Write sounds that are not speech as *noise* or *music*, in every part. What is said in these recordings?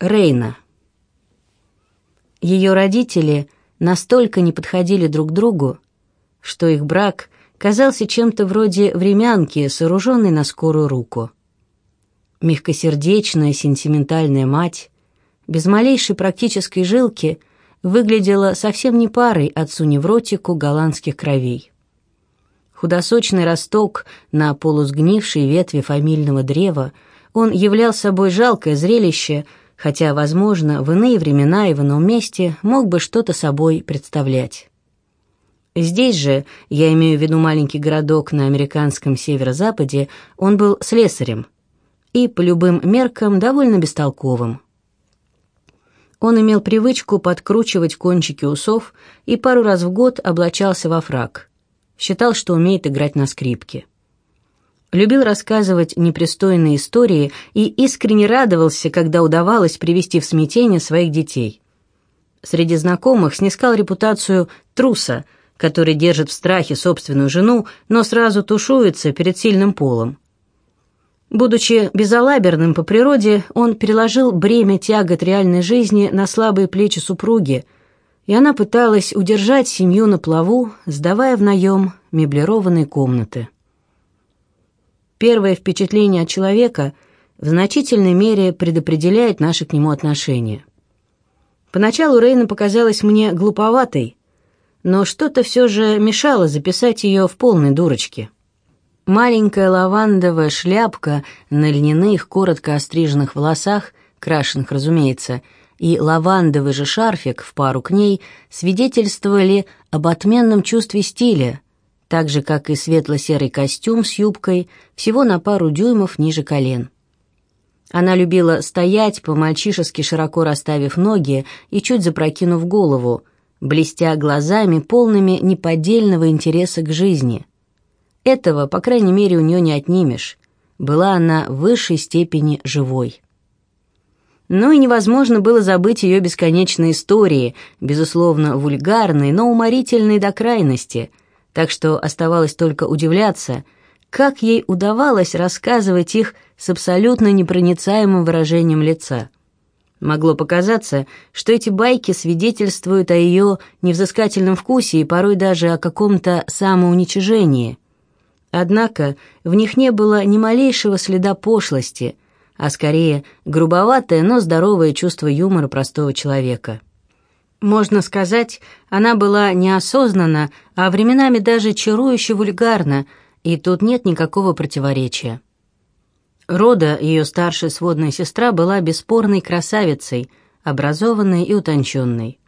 Рейна. Ее родители настолько не подходили друг другу, что их брак казался чем-то вроде времянки, сооруженной на скорую руку. Мягкосердечная, сентиментальная мать, без малейшей практической жилки, выглядела совсем не парой отцу-невротику голландских кровей. Худосочный росток на полусгнившей ветви фамильного древа, он являл собой жалкое зрелище, хотя, возможно, в иные времена и в ином месте мог бы что-то собой представлять. Здесь же, я имею в виду маленький городок на американском северо-западе, он был слесарем и по любым меркам довольно бестолковым. Он имел привычку подкручивать кончики усов и пару раз в год облачался во фрак считал, что умеет играть на скрипке. Любил рассказывать непристойные истории и искренне радовался, когда удавалось привести в смятение своих детей. Среди знакомых снискал репутацию труса, который держит в страхе собственную жену, но сразу тушуется перед сильным полом. Будучи безалаберным по природе, он переложил бремя тягот реальной жизни на слабые плечи супруги – и она пыталась удержать семью на плаву, сдавая в наем меблированные комнаты. Первое впечатление от человека в значительной мере предопределяет наши к нему отношения. Поначалу Рейна показалась мне глуповатой, но что-то все же мешало записать ее в полной дурочке. Маленькая лавандовая шляпка на льняных, коротко остриженных волосах, крашенных, разумеется, — и лавандовый же шарфик в пару к ней свидетельствовали об отменном чувстве стиля, так же, как и светло-серый костюм с юбкой всего на пару дюймов ниже колен. Она любила стоять, по-мальчишески широко расставив ноги и чуть запрокинув голову, блестя глазами, полными неподдельного интереса к жизни. Этого, по крайней мере, у нее не отнимешь. Была она в высшей степени живой. Но и невозможно было забыть ее бесконечные истории, безусловно, вульгарные, но уморительные до крайности, так что оставалось только удивляться, как ей удавалось рассказывать их с абсолютно непроницаемым выражением лица. Могло показаться, что эти байки свидетельствуют о ее невзыскательном вкусе и порой даже о каком-то самоуничижении. Однако в них не было ни малейшего следа пошлости — а скорее грубоватое, но здоровое чувство юмора простого человека. Можно сказать, она была неосознанна, а временами даже чарующе вульгарна, и тут нет никакого противоречия. Рода, ее старшая сводная сестра, была бесспорной красавицей, образованной и утонченной.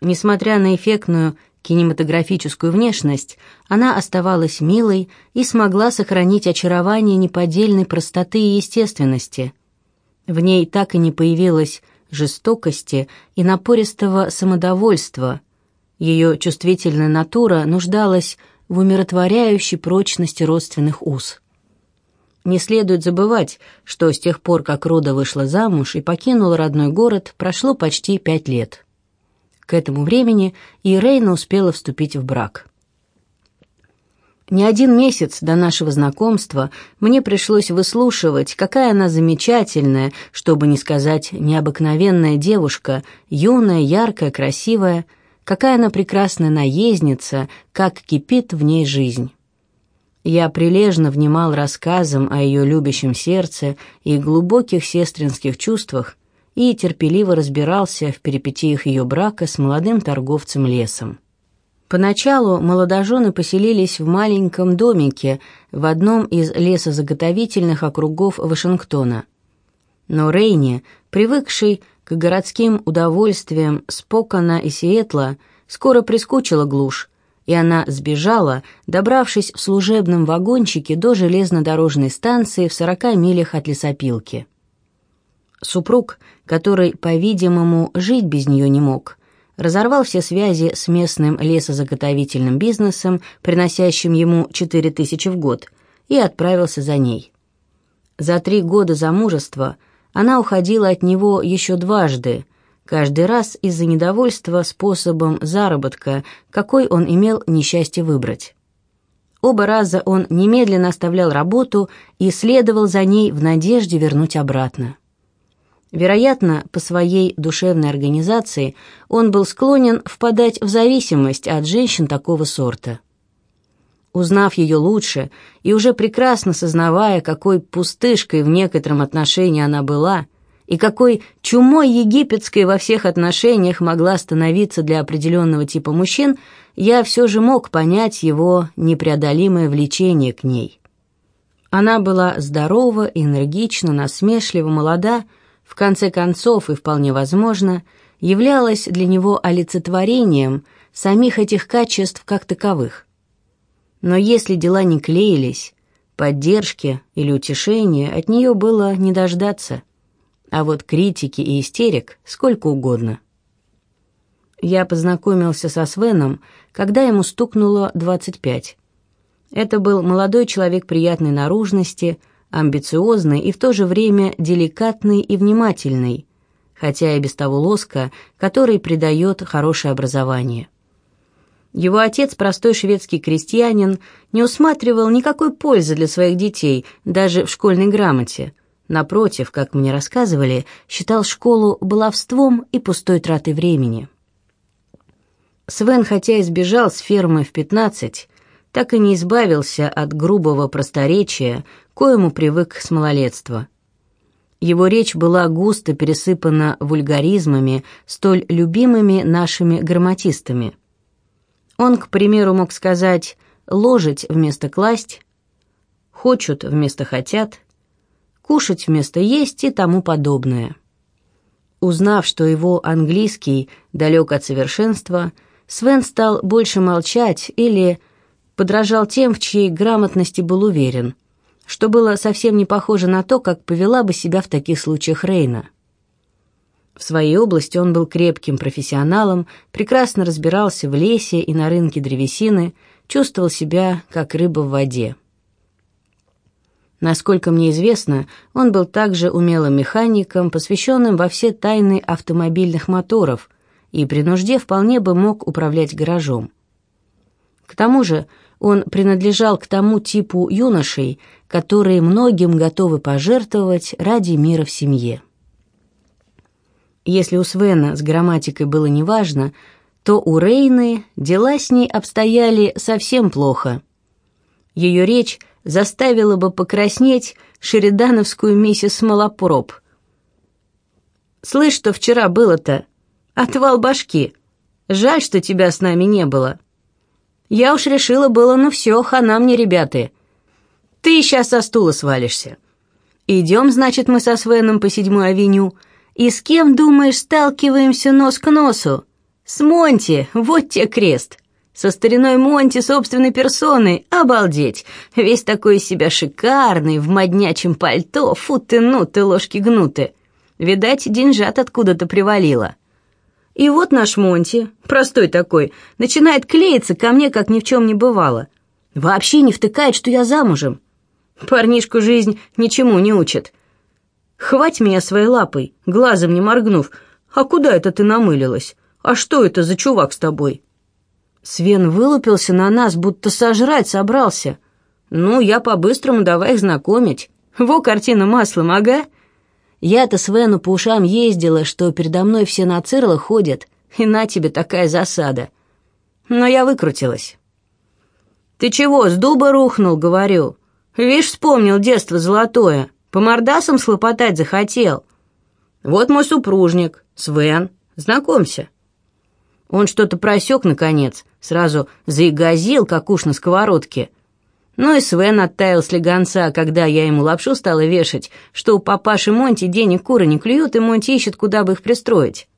Несмотря на эффектную кинематографическую внешность, она оставалась милой и смогла сохранить очарование неподдельной простоты и естественности. В ней так и не появилось жестокости и напористого самодовольства. Ее чувствительная натура нуждалась в умиротворяющей прочности родственных уз. Не следует забывать, что с тех пор, как Рода вышла замуж и покинула родной город, прошло почти пять лет. К этому времени и Рейна успела вступить в брак. Не один месяц до нашего знакомства мне пришлось выслушивать, какая она замечательная, чтобы не сказать необыкновенная девушка, юная, яркая, красивая, какая она прекрасная наездница, как кипит в ней жизнь. Я прилежно внимал рассказам о ее любящем сердце и глубоких сестринских чувствах, и терпеливо разбирался в перипетиях ее брака с молодым торговцем лесом. Поначалу молодожены поселились в маленьком домике в одном из лесозаготовительных округов Вашингтона. Но Рейни, привыкший к городским удовольствиям Спокона и Сиэтла, скоро прискучила глушь, и она сбежала, добравшись в служебном вагончике до железнодорожной станции в сорока милях от лесопилки. Супруг, который, по-видимому, жить без нее не мог, разорвал все связи с местным лесозаготовительным бизнесом, приносящим ему 4 тысячи в год, и отправился за ней. За три года замужества она уходила от него еще дважды, каждый раз из-за недовольства способом заработка, какой он имел несчастье выбрать. Оба раза он немедленно оставлял работу и следовал за ней в надежде вернуть обратно. Вероятно, по своей душевной организации он был склонен впадать в зависимость от женщин такого сорта. Узнав ее лучше и уже прекрасно сознавая, какой пустышкой в некотором отношении она была, и какой чумой египетской во всех отношениях могла становиться для определенного типа мужчин, я все же мог понять его непреодолимое влечение к ней. Она была здорова, энергична, насмешлива, молода, в конце концов и вполне возможно, являлась для него олицетворением самих этих качеств как таковых. Но если дела не клеились, поддержки или утешения от нее было не дождаться, а вот критики и истерик сколько угодно. Я познакомился со Свеном, когда ему стукнуло 25. Это был молодой человек приятной наружности, амбициозный и в то же время деликатный и внимательный, хотя и без того лоска, который придает хорошее образование. Его отец, простой шведский крестьянин, не усматривал никакой пользы для своих детей, даже в школьной грамоте. Напротив, как мне рассказывали, считал школу баловством и пустой тратой времени. Свен, хотя и сбежал с фермы в пятнадцать, так и не избавился от грубого просторечия, коему привык с малолетства. Его речь была густо пересыпана вульгаризмами, столь любимыми нашими грамматистами. Он, к примеру, мог сказать «ложить» вместо «класть», «хочут» вместо «хотят», «кушать» вместо «есть» и тому подобное. Узнав, что его английский далек от совершенства, Свен стал больше молчать или подражал тем, в чьей грамотности был уверен, что было совсем не похоже на то, как повела бы себя в таких случаях Рейна. В своей области он был крепким профессионалом, прекрасно разбирался в лесе и на рынке древесины, чувствовал себя как рыба в воде. Насколько мне известно, он был также умелым механиком, посвященным во все тайны автомобильных моторов, и при нужде вполне бы мог управлять гаражом. К тому же он принадлежал к тому типу юношей, которые многим готовы пожертвовать ради мира в семье. Если у Свена с грамматикой было неважно, то у Рейны дела с ней обстояли совсем плохо. Ее речь заставила бы покраснеть шеридановскую миссис Малопроб. «Слышь, что вчера было-то? Отвал башки. Жаль, что тебя с нами не было. Я уж решила было, ну все, хана мне, ребята. Ты сейчас со стула свалишься. Идем, значит, мы со Свеном по седьмой авеню, — и с кем, думаешь, сталкиваемся нос к носу? С Монти, вот те крест. Со стариной Монти собственной персоной, обалдеть. Весь такой из себя шикарный, в моднячем пальто, фу ты, ну ты, ложки гнуты. Видать, деньжат откуда-то привалило. И вот наш Монти, простой такой, начинает клеиться ко мне, как ни в чем не бывало. Вообще не втыкает, что я замужем. Парнишку жизнь ничему не учит. Хвать меня своей лапой, глазом не моргнув. А куда это ты намылилась? А что это за чувак с тобой?» Свен вылупился на нас, будто сожрать собрался. «Ну, я по-быстрому давай их знакомить. Во картина маслом, ага». Я-то Свену по ушам ездила, что передо мной все на цирлах ходят, и на тебе такая засада. Но я выкрутилась. «Ты чего, с дуба рухнул?» — говорю. «Вишь, вспомнил детство золотое. По мордасам слопотать захотел. Вот мой супружник, Свен, знакомься. Он что-то просек, наконец, сразу заигазил, как уж на сковородке. Ну и Свен оттаял слегонца, когда я ему лапшу стала вешать, что у папаши Монти денег куры не клюют, и Монти ищет, куда бы их пристроить.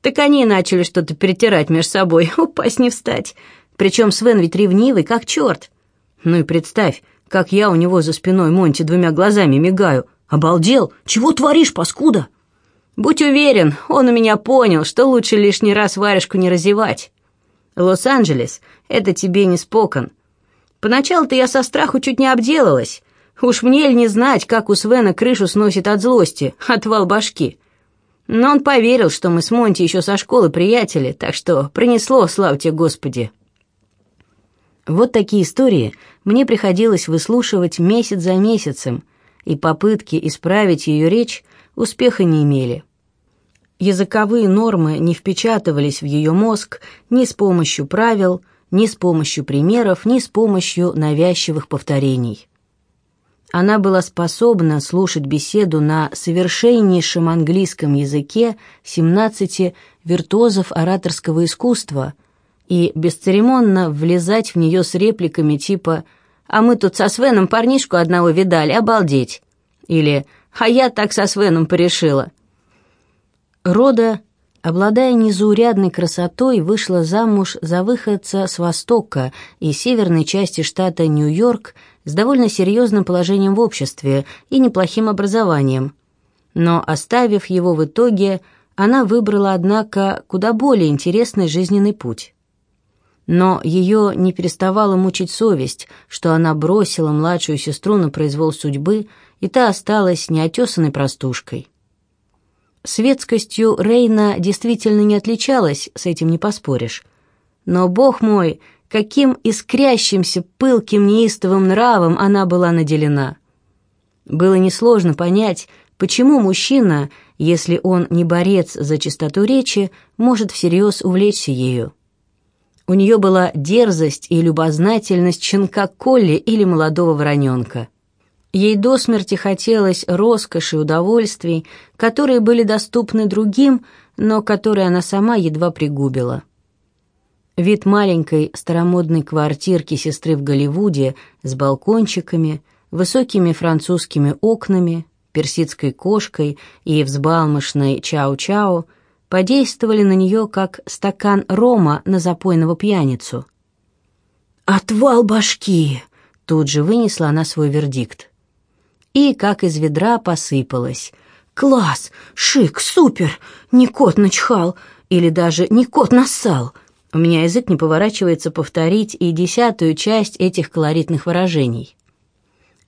Так они начали что-то перетирать между собой, *laughs* упасть не встать. Причем Свен ведь ревнивый, как черт. Ну и представь, как я у него за спиной Монти двумя глазами мигаю. Обалдел? Чего творишь, паскуда? Будь уверен, он у меня понял, что лучше лишний раз варежку не разевать. Лос-Анджелес — это тебе не спокон. Поначалу-то я со страху чуть не обделалась. Уж мне ли не знать, как у Свена крышу сносит от злости, отвал башки. Но он поверил, что мы с Монти еще со школы приятели, так что принесло, славьте Господи. Вот такие истории мне приходилось выслушивать месяц за месяцем, и попытки исправить ее речь успеха не имели. Языковые нормы не впечатывались в ее мозг ни с помощью правил, ни с помощью примеров, ни с помощью навязчивых повторений. Она была способна слушать беседу на совершеннейшем английском языке 17 виртуозов ораторского искусства и бесцеремонно влезать в нее с репликами типа «А мы тут со Свеном парнишку одного видали, обалдеть!» или «А я так со Свеном порешила!» Рода, обладая незаурядной красотой, вышла замуж за выходца с востока и северной части штата Нью-Йорк с довольно серьезным положением в обществе и неплохим образованием. Но, оставив его в итоге, она выбрала, однако, куда более интересный жизненный путь. Но ее не переставала мучить совесть, что она бросила младшую сестру на произвол судьбы, и та осталась неотесанной простушкой. Светскостью Рейна действительно не отличалась, с этим не поспоришь. Но, бог мой, каким искрящимся, пылким, неистовым нравом она была наделена. Было несложно понять, почему мужчина, если он не борец за чистоту речи, может всерьез увлечься ею. У нее была дерзость и любознательность щенка Колли или молодого вороненка. Ей до смерти хотелось роскоши и удовольствий, которые были доступны другим, но которые она сама едва пригубила. Вид маленькой старомодной квартирки сестры в Голливуде с балкончиками, высокими французскими окнами, персидской кошкой и взбалмошной чау-чау подействовали на нее, как стакан рома на запойного пьяницу. «Отвал башки!» — тут же вынесла она свой вердикт и, как из ведра, посыпалась. «Класс! Шик! Супер! Не кот начхал! Или даже не кот нассал!» У меня язык не поворачивается повторить и десятую часть этих колоритных выражений.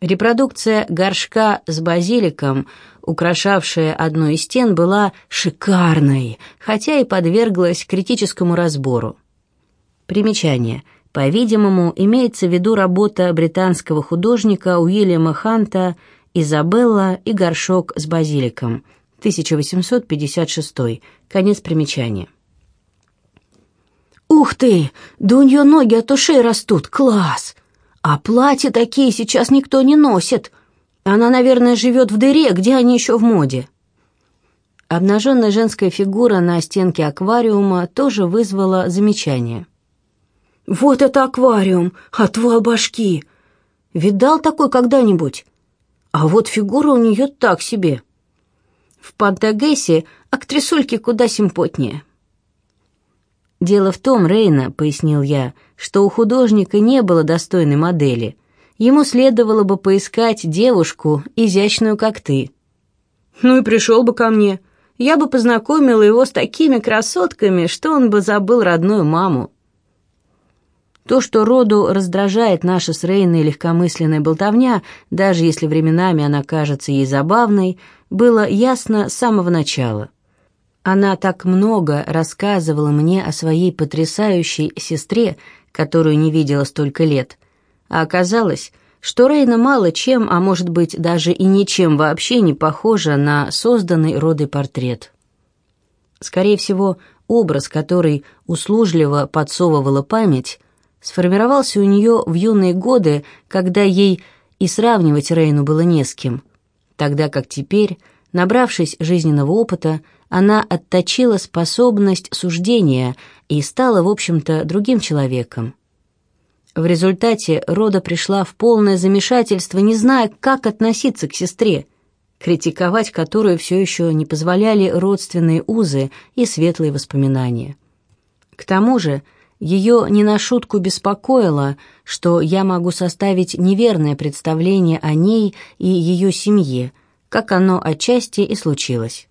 Репродукция горшка с базиликом, украшавшая одну из стен, была шикарной, хотя и подверглась критическому разбору. Примечание. По-видимому, имеется в виду работа британского художника Уильяма Ханта «Изабелла и горшок с базиликом», 1856, конец примечания. «Ух ты! Да у нее ноги от ушей растут! Класс! А платья такие сейчас никто не носит! Она, наверное, живет в дыре, где они еще в моде!» Обнаженная женская фигура на стенке аквариума тоже вызвала замечание. «Вот это аквариум! Отвал башки! Видал такой когда-нибудь? А вот фигура у нее так себе. В Пантагесе актрисульки куда симпотнее. «Дело в том, Рейна», — пояснил я, — «что у художника не было достойной модели. Ему следовало бы поискать девушку, изящную, как ты». «Ну и пришел бы ко мне. Я бы познакомила его с такими красотками, что он бы забыл родную маму. То, что роду раздражает наша с Рейной легкомысленная болтовня, даже если временами она кажется ей забавной, было ясно с самого начала. Она так много рассказывала мне о своей потрясающей сестре, которую не видела столько лет, а оказалось, что Рейна мало чем, а может быть даже и ничем вообще не похожа на созданный родой портрет. Скорее всего, образ, который услужливо подсовывала память, сформировался у нее в юные годы, когда ей и сравнивать Рейну было не с кем, тогда как теперь, набравшись жизненного опыта, она отточила способность суждения и стала, в общем-то, другим человеком. В результате Рода пришла в полное замешательство, не зная, как относиться к сестре, критиковать которую все еще не позволяли родственные узы и светлые воспоминания. К тому же, ее не на шутку беспокоило, что я могу составить неверное представление о ней и ее семье, как оно отчасти и случилось.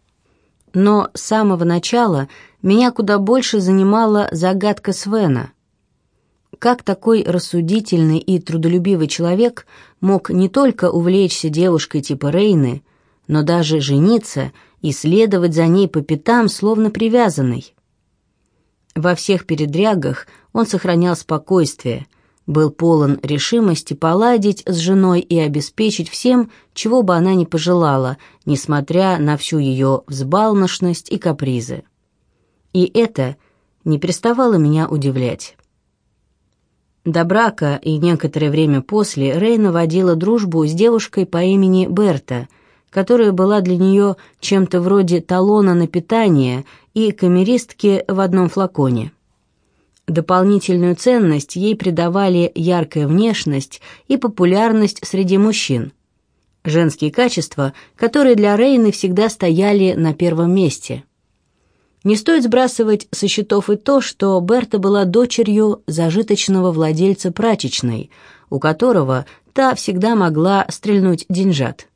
Но с самого начала меня куда больше занимала загадка Свена. Как такой рассудительный и трудолюбивый человек мог не только увлечься девушкой типа Рейны, но даже жениться и следовать за ней по пятам, словно привязанный? Во всех передрягах он сохранял спокойствие, был полон решимости поладить с женой и обеспечить всем, чего бы она ни пожелала, несмотря на всю ее взбалмошность и капризы. И это не переставало меня удивлять. До брака и некоторое время после Рейна водила дружбу с девушкой по имени Берта, которая была для нее чем-то вроде талона на питание и камеристки в одном флаконе. Дополнительную ценность ей придавали яркая внешность и популярность среди мужчин. Женские качества, которые для Рейны всегда стояли на первом месте. Не стоит сбрасывать со счетов и то, что Берта была дочерью зажиточного владельца прачечной, у которого та всегда могла стрельнуть деньжат.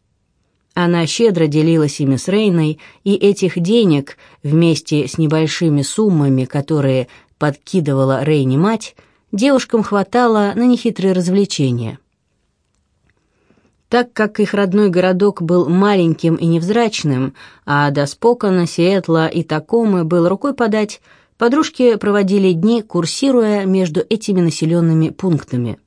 Она щедро делилась ими с Рейной, и этих денег, вместе с небольшими суммами, которые подкидывала Рейни мать, девушкам хватало на нехитрые развлечения. Так как их родной городок был маленьким и невзрачным, а до Спокона, Сиэтла и Такомы был рукой подать, подружки проводили дни, курсируя между этими населенными пунктами.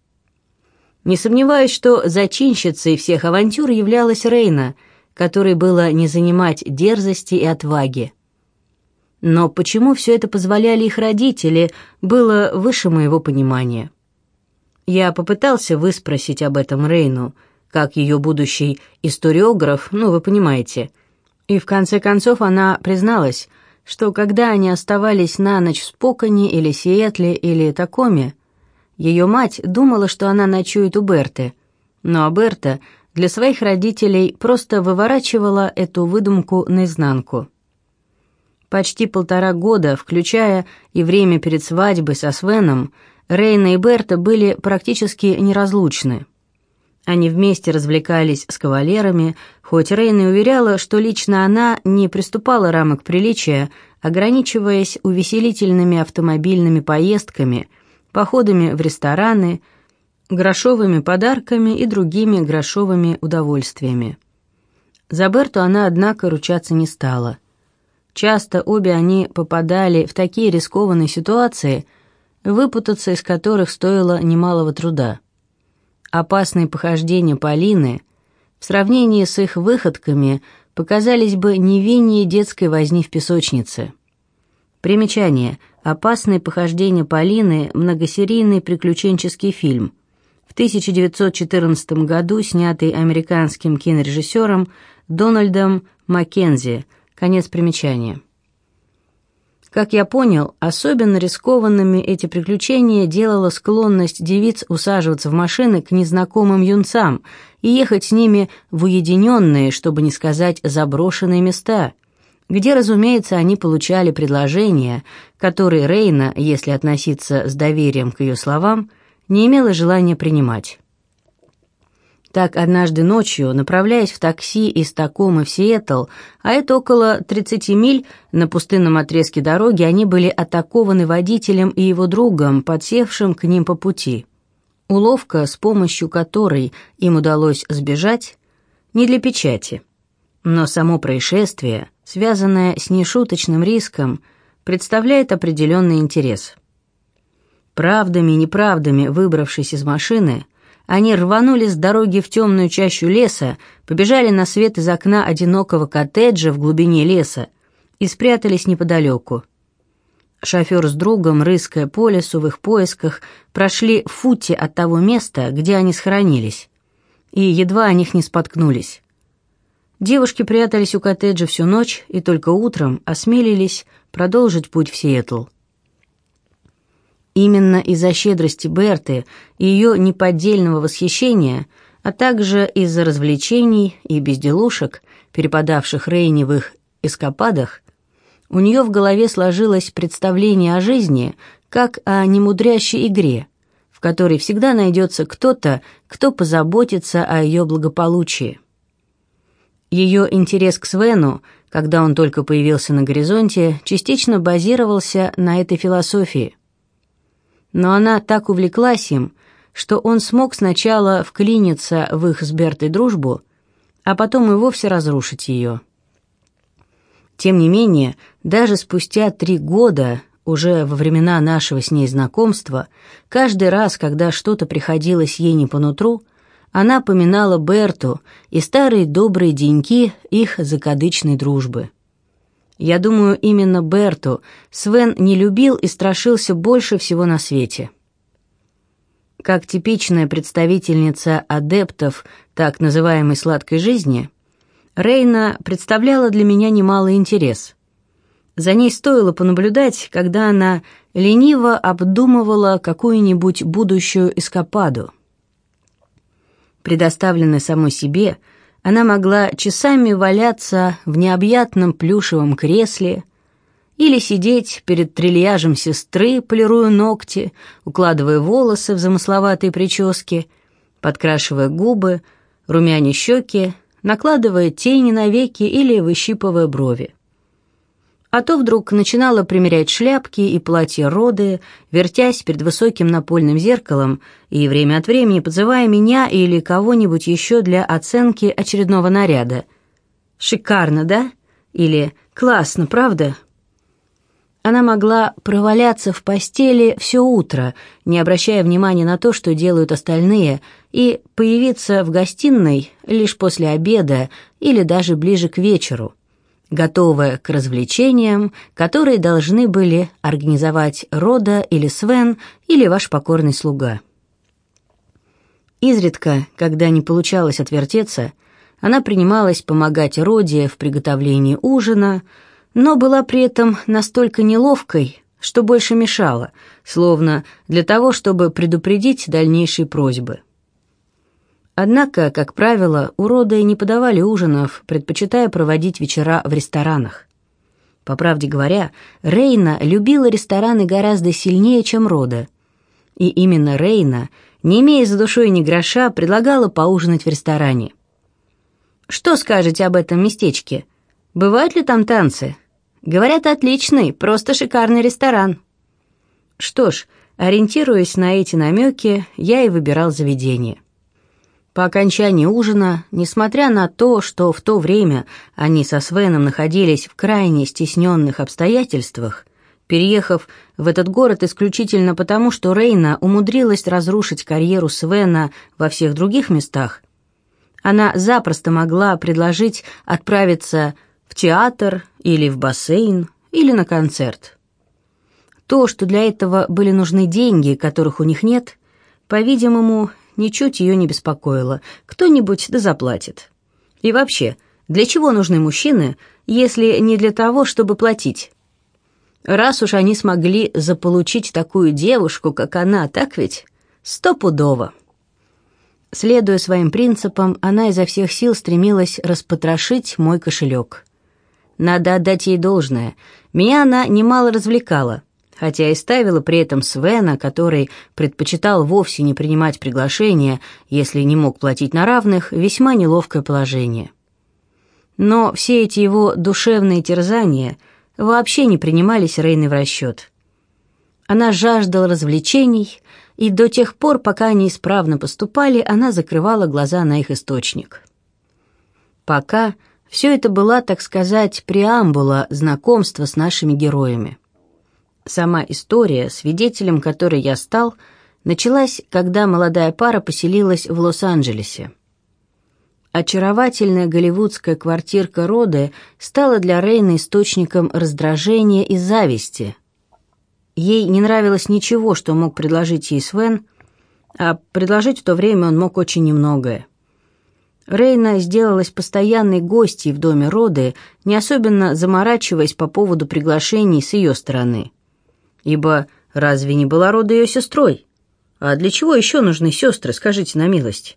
Не сомневаюсь, что зачинщицей всех авантюр являлась Рейна, которой было не занимать дерзости и отваги. Но почему все это позволяли их родители, было выше моего понимания. Я попытался выспросить об этом Рейну, как ее будущий историограф, ну, вы понимаете. И в конце концов она призналась, что когда они оставались на ночь в Споконе или Сиэтле или Такоме, ее мать думала, что она ночует у Берты, но Берта для своих родителей просто выворачивала эту выдумку наизнанку. Почти полтора года, включая и время перед свадьбой со Свеном, Рейна и Берта были практически неразлучны. Они вместе развлекались с кавалерами, хоть Рейна уверяла, что лично она не приступала рамок приличия, ограничиваясь увеселительными автомобильными поездками, походами в рестораны, грошовыми подарками и другими грошовыми удовольствиями. За Берту она, однако, ручаться не стала – Часто обе они попадали в такие рискованные ситуации, выпутаться из которых стоило немалого труда. Опасные похождения Полины в сравнении с их выходками показались бы невиннее детской возни в песочнице. Примечание. «Опасные похождения Полины» — многосерийный приключенческий фильм. В 1914 году снятый американским кинорежиссером Дональдом Маккензи – Конец примечания. Как я понял, особенно рискованными эти приключения делала склонность девиц усаживаться в машины к незнакомым юнцам и ехать с ними в уединенные, чтобы не сказать заброшенные места, где, разумеется, они получали предложения, которые Рейна, если относиться с доверием к ее словам, не имела желания принимать. Так однажды ночью, направляясь в такси из Такомы в Сиэтл, а это около 30 миль, на пустынном отрезке дороги они были атакованы водителем и его другом, подсевшим к ним по пути. Уловка, с помощью которой им удалось сбежать, не для печати. Но само происшествие, связанное с нешуточным риском, представляет определенный интерес. Правдами и неправдами выбравшись из машины – они рванули с дороги в темную чащу леса, побежали на свет из окна одинокого коттеджа в глубине леса и спрятались неподалеку. Шофер с другом, рыская по лесу в их поисках, прошли в футе от того места, где они схоронились, и едва о них не споткнулись. Девушки прятались у коттеджа всю ночь и только утром осмелились продолжить путь в Сиэтл. Именно из-за щедрости Берты и ее неподдельного восхищения, а также из-за развлечений и безделушек, перепадавших Рейни в их эскападах, у нее в голове сложилось представление о жизни как о немудрящей игре, в которой всегда найдется кто-то, кто позаботится о ее благополучии. Ее интерес к Свену, когда он только появился на горизонте, частично базировался на этой философии но она так увлеклась им, что он смог сначала вклиниться в их с Бертой дружбу, а потом и вовсе разрушить ее. Тем не менее, даже спустя три года уже во времена нашего с ней знакомства, каждый раз, когда что-то приходилось ей не по нутру, она поминала Берту и старые добрые деньки их закадычной дружбы. Я думаю, именно Берту Свен не любил и страшился больше всего на свете. Как типичная представительница адептов так называемой сладкой жизни, Рейна представляла для меня немалый интерес. За ней стоило понаблюдать, когда она лениво обдумывала какую-нибудь будущую эскападу. Предоставленная самой себе, она могла часами валяться в необъятном плюшевом кресле или сидеть перед трильяжем сестры, полируя ногти, укладывая волосы в замысловатые прически, подкрашивая губы, румяне щеки, накладывая тени на веки или выщипывая брови а то вдруг начинала примерять шляпки и платья роды, вертясь перед высоким напольным зеркалом и время от времени подзывая меня или кого-нибудь еще для оценки очередного наряда. «Шикарно, да?» или «Классно, правда?» Она могла проваляться в постели все утро, не обращая внимания на то, что делают остальные, и появиться в гостиной лишь после обеда или даже ближе к вечеру – готовая к развлечениям, которые должны были организовать Рода или Свен или ваш покорный слуга. Изредка, когда не получалось отвертеться, она принималась помогать Роде в приготовлении ужина, но была при этом настолько неловкой, что больше мешала, словно для того, чтобы предупредить дальнейшие просьбы. Однако, как правило, уроды не подавали ужинов, предпочитая проводить вечера в ресторанах. По правде говоря, Рейна любила рестораны гораздо сильнее, чем Рода. И именно Рейна, не имея за душой ни гроша, предлагала поужинать в ресторане. «Что скажете об этом местечке? Бывают ли там танцы?» «Говорят, отличный, просто шикарный ресторан». Что ж, ориентируясь на эти намеки, я и выбирал заведение. По окончании ужина, несмотря на то, что в то время они со Свеном находились в крайне стесненных обстоятельствах, переехав в этот город исключительно потому, что Рейна умудрилась разрушить карьеру Свена во всех других местах, она запросто могла предложить отправиться в театр или в бассейн или на концерт. То, что для этого были нужны деньги, которых у них нет, по-видимому, ничуть ее не беспокоило. Кто-нибудь да заплатит. И вообще, для чего нужны мужчины, если не для того, чтобы платить? Раз уж они смогли заполучить такую девушку, как она, так ведь? Стопудово. Следуя своим принципам, она изо всех сил стремилась распотрошить мой кошелек. Надо отдать ей должное. Меня она немало развлекала хотя и ставила при этом Свена, который предпочитал вовсе не принимать приглашения, если не мог платить на равных, весьма неловкое положение. Но все эти его душевные терзания вообще не принимались Рейной в расчет. Она жаждала развлечений, и до тех пор, пока они исправно поступали, она закрывала глаза на их источник. Пока все это была, так сказать, преамбула знакомства с нашими героями. Сама история, свидетелем которой я стал, началась, когда молодая пара поселилась в Лос-Анджелесе. Очаровательная голливудская квартирка Роды стала для Рейны источником раздражения и зависти. Ей не нравилось ничего, что мог предложить ей Свен, а предложить в то время он мог очень немногое. Рейна сделалась постоянной гостьей в доме Роды, не особенно заморачиваясь по поводу приглашений с ее стороны ибо разве не была рода ее сестрой? А для чего еще нужны сестры, скажите на милость?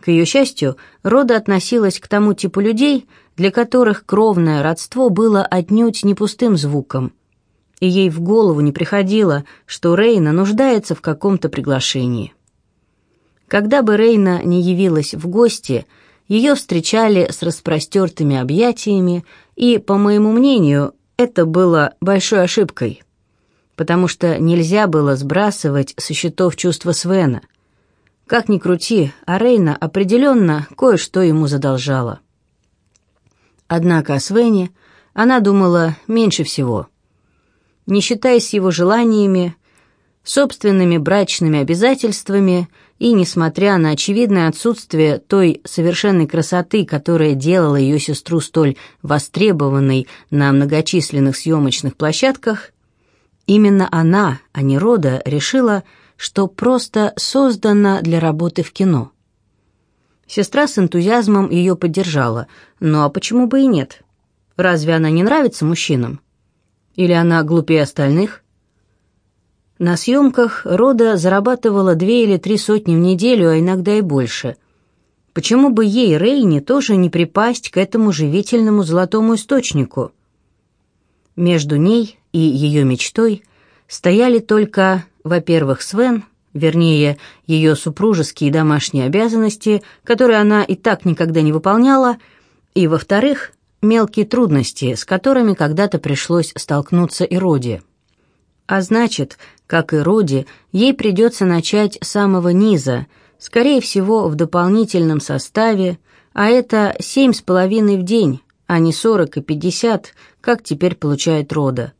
К ее счастью, Рода относилась к тому типу людей, для которых кровное родство было отнюдь не пустым звуком, и ей в голову не приходило, что Рейна нуждается в каком-то приглашении. Когда бы Рейна не явилась в гости, ее встречали с распростертыми объятиями, и, по моему мнению, это было большой ошибкой потому что нельзя было сбрасывать со счетов чувства Свена. Как ни крути, а Рейна определенно кое-что ему задолжала. Однако о Свене она думала меньше всего. не считаясь его желаниями, собственными брачными обязательствами и, несмотря на очевидное отсутствие той совершенной красоты, которая делала ее сестру столь востребованной на многочисленных съемочных площадках, именно она, а не Рода, решила, что просто создана для работы в кино. Сестра с энтузиазмом ее поддержала, ну а почему бы и нет? Разве она не нравится мужчинам? Или она глупее остальных? На съемках Рода зарабатывала две или три сотни в неделю, а иногда и больше. Почему бы ей, Рейни, тоже не припасть к этому живительному золотому источнику? Между ней и ее мечтой стояли только, во-первых, Свен, вернее, ее супружеские домашние обязанности, которые она и так никогда не выполняла, и, во-вторых, мелкие трудности, с которыми когда-то пришлось столкнуться и Роди. А значит, как и Роди, ей придется начать с самого низа, скорее всего, в дополнительном составе, а это семь с половиной в день, а не сорок и пятьдесят, как теперь получает Рода.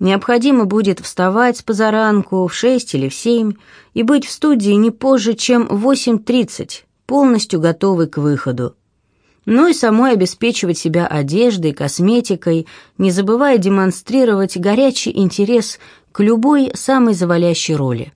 Необходимо будет вставать позаранку в шесть или в семь и быть в студии не позже, чем в восемь тридцать, полностью готовый к выходу но и самой обеспечивать себя одеждой, косметикой, не забывая демонстрировать горячий интерес к любой самой завалящей роли.